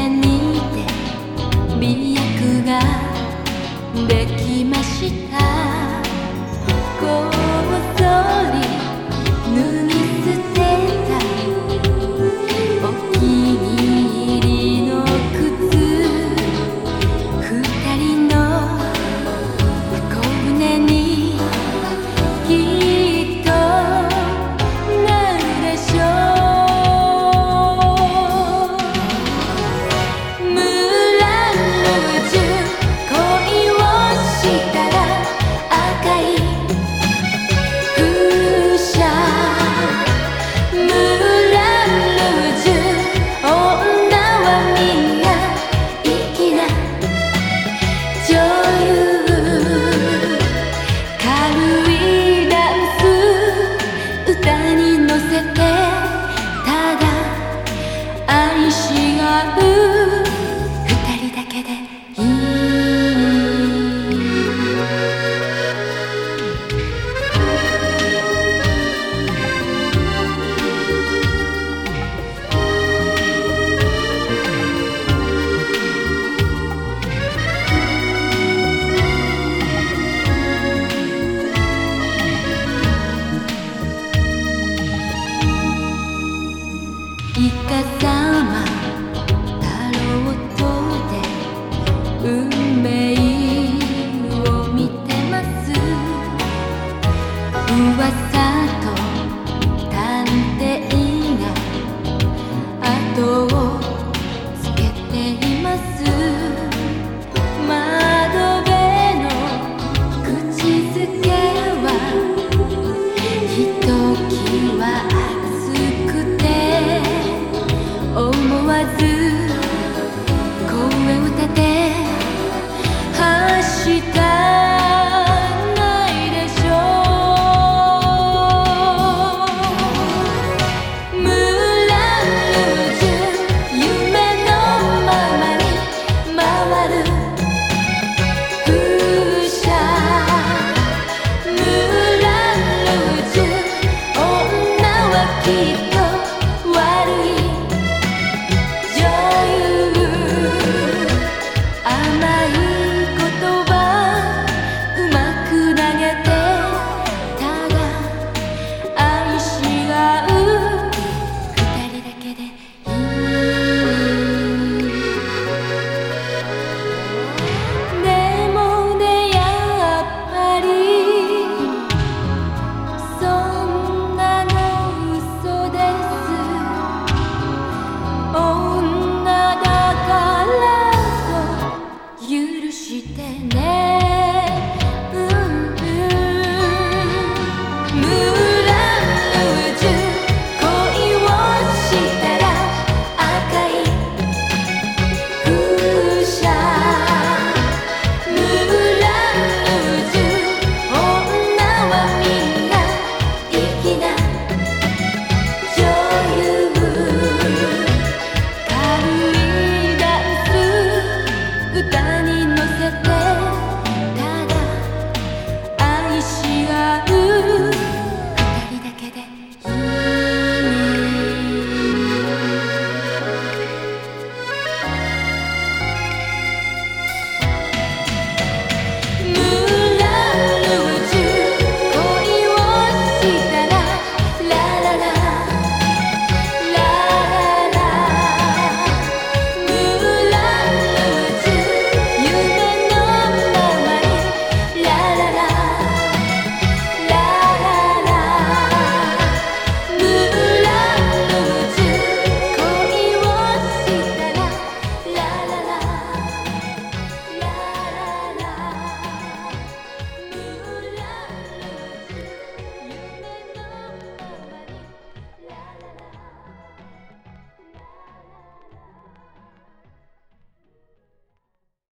てみて美薬ができました。イカ様噂